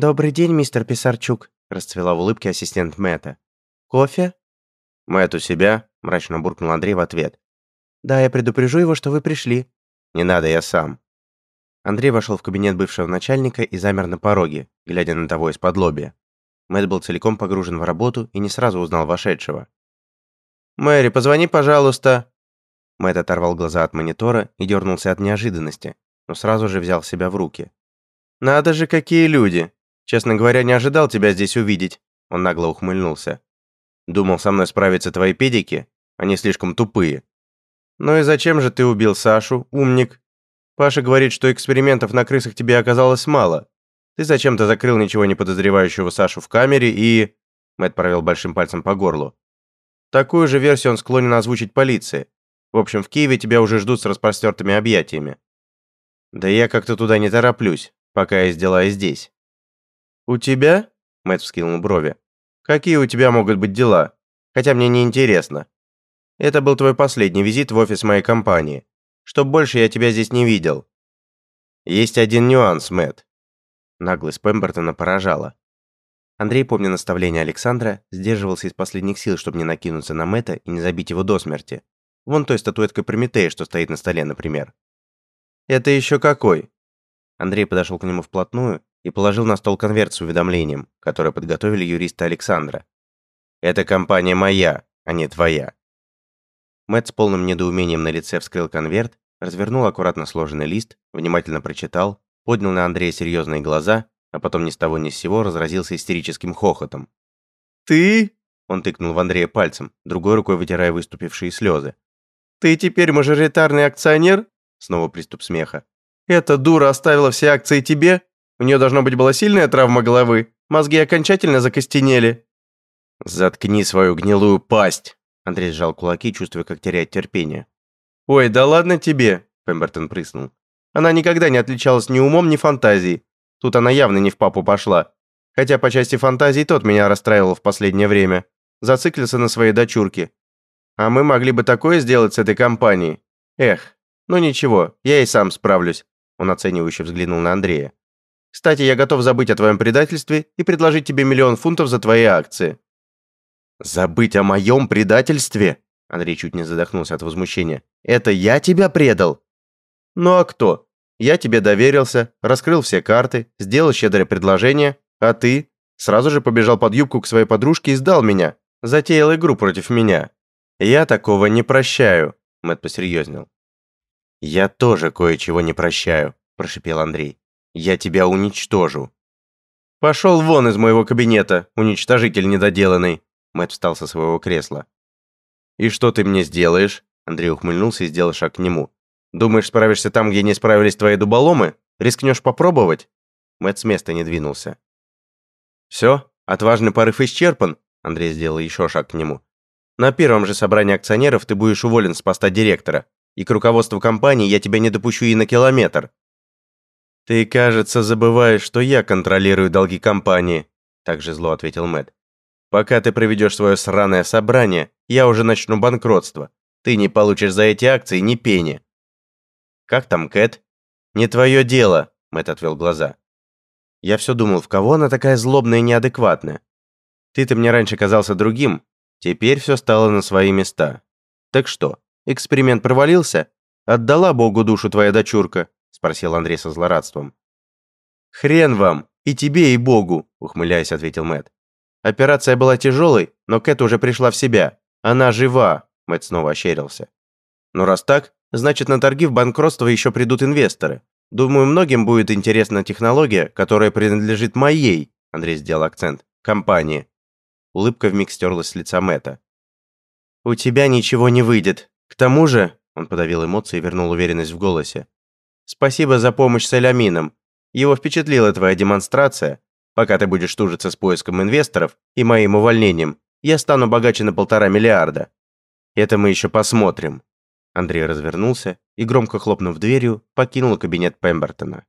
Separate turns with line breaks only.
«Добрый день, мистер Писарчук», – расцвела в улыбке ассистент Мэтта. «Кофе?»
«Мэтт у себя?» – мрачно буркнул Андрей в ответ.
«Да, я предупрежу его, что вы пришли».
«Не надо, я сам».
Андрей вошел в кабинет бывшего начальника и замер на пороге, глядя на того из-под лобья. Мэтт был целиком погружен в работу и не сразу узнал вошедшего.
«Мэри, позвони, пожалуйста!»
Мэтт оторвал глаза от монитора и дернулся от неожиданности, но сразу же взял себя в руки.
«Надо же, какие люди! Честно говоря, не ожидал тебя здесь увидеть!» Он нагло ухмыльнулся. «Думал, со мной справятся твои педики? Они слишком тупые». «Ну и зачем же ты убил Сашу, умник? Паша говорит, что экспериментов на крысах тебе оказалось мало. Ты зачем-то закрыл ничего не подозревающего Сашу в камере и...» Мэтт провел большим пальцем по горлу. «Такую же версию он склонен озвучить полиции. В общем, в Киеве тебя уже ждут с распростертыми объятиями. Да я как-то туда не тороплюсь, пока я сделаю здесь. У тебя? Мэтт вскинул брови. Какие у тебя могут быть дела? Хотя мне не интересно. Это был твой последний визит в офис моей компании. Чтоб больше я тебя здесь не видел. Есть один нюанс, Мэтт.
Наглость Пембертона поражала. Андрей, помня наставление Александра, сдерживался из последних сил, чтобы не накинуться на Мэтта и не забить его до смерти. Вон той статуэткой Прометея, что стоит на столе, например.
«Это еще какой?»
Андрей подошел к нему вплотную и положил на стол конверт с уведомлением, которое подготовили юристы Александра.
«Эта компания моя, а не твоя».
Мэтт с полным недоумением на лице вскрыл конверт, развернул аккуратно сложенный лист, внимательно прочитал, поднял на Андрея серьезные глаза, а потом ни с того ни с сего разразился истерическим хохотом.
«Ты?»
– он тыкнул в Андрея пальцем, другой рукой вытирая выступившие слезы.
«Ты теперь мажоритарный акционер?» Снова приступ смеха. «Эта дура оставила все акции тебе? У нее, должно быть, была сильная травма головы. Мозги окончательно закостенели».
«Заткни свою гнилую пасть!» Андрей сжал кулаки, чувствуя, как теряет терпение.
«Ой, да ладно тебе!» Пембертон прыснул. «Она никогда не отличалась ни умом, ни фантазией. Тут она явно не в папу пошла. Хотя по части фантазий тот меня расстраивал в последнее время. Зациклился на своей дочурке. А мы могли бы такое сделать с этой компанией. Эх, ну ничего, я и сам справлюсь. Он оценивающе взглянул на Андрея. Кстати, я готов забыть о твоем предательстве и предложить тебе миллион фунтов за твои акции.
Забыть о моем предательстве? Андрей чуть не задохнулся от возмущения. Это я тебя предал?
Ну а кто? Я тебе доверился, раскрыл все карты, сделал щедрое предложение, а ты сразу же побежал под юбку к своей подружке и сдал меня. Затеял игру против меня. «Я такого не прощаю», — Мэтт посерьезнел.
«Я тоже кое-чего не прощаю», — прошипел Андрей. «Я тебя уничтожу».
«Пошел вон из моего кабинета, уничтожитель недоделанный», — Мэтт встал со своего кресла. «И что ты мне сделаешь?» Андрей ухмыльнулся и сделал шаг к нему. «Думаешь, справишься там, где не справились твои дуболомы? Рискнешь попробовать?» Мэтт с места не двинулся. «Все, отважный порыв исчерпан», Андрей сделал еще шаг к нему. На первом же собрании акционеров ты будешь уволен с поста директора, и к руководству компании я тебя не допущу и на километр. Ты, кажется, забываешь, что я контролирую долги компании, также зло ответил Мэт. Пока ты проведешь свое сраное собрание, я уже начну банкротство. Ты не получишь за эти акции ни пени. Как там Кэт? Не твое дело, Мэт отвел глаза. Я все думал, в кого она такая злобная и неадекватная. Ты-то мне раньше казался другим, Теперь все стало на свои места. Так что, эксперимент провалился? Отдала Богу душу твоя дочурка? Спросил Андрей со злорадством. Хрен вам, и тебе, и Богу, ухмыляясь, ответил Мэт. Операция была тяжелой, но Кэт уже пришла в себя. Она жива, Мэт снова ощерился. Ну раз так, значит на торги в банкротство еще придут инвесторы. Думаю, многим будет интересна технология, которая принадлежит моей, Андрей сделал акцент, компании. Улыбка вмиг стерлась с лица Мэтта. «У тебя ничего не выйдет. К тому же...» Он подавил эмоции и вернул уверенность в голосе. «Спасибо за помощь с Элямином. Его впечатлила твоя демонстрация. Пока ты будешь тужиться с поиском инвесторов и моим увольнением, я стану богаче на полтора миллиарда. Это мы еще посмотрим». Андрей развернулся и, громко хлопнув дверью, покинул кабинет Пембертона.